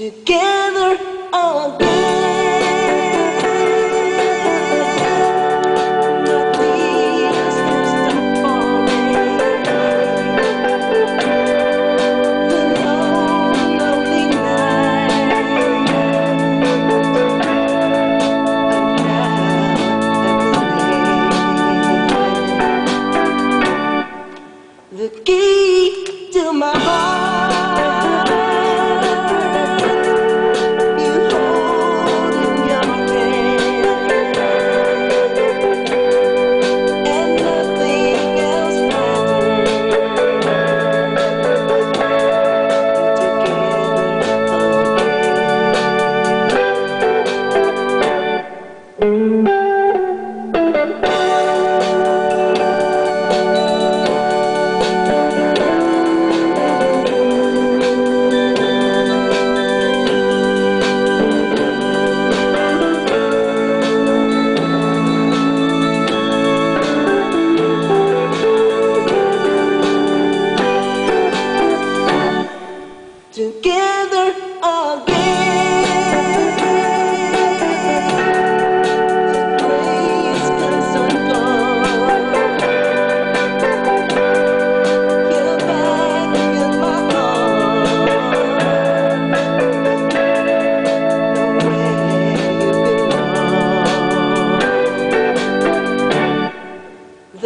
together again.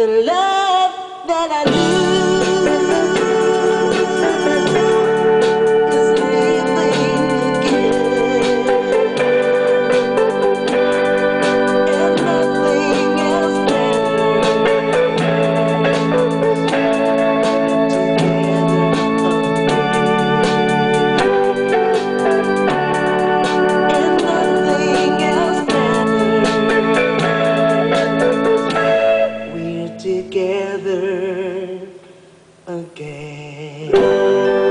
the love that I lose. again.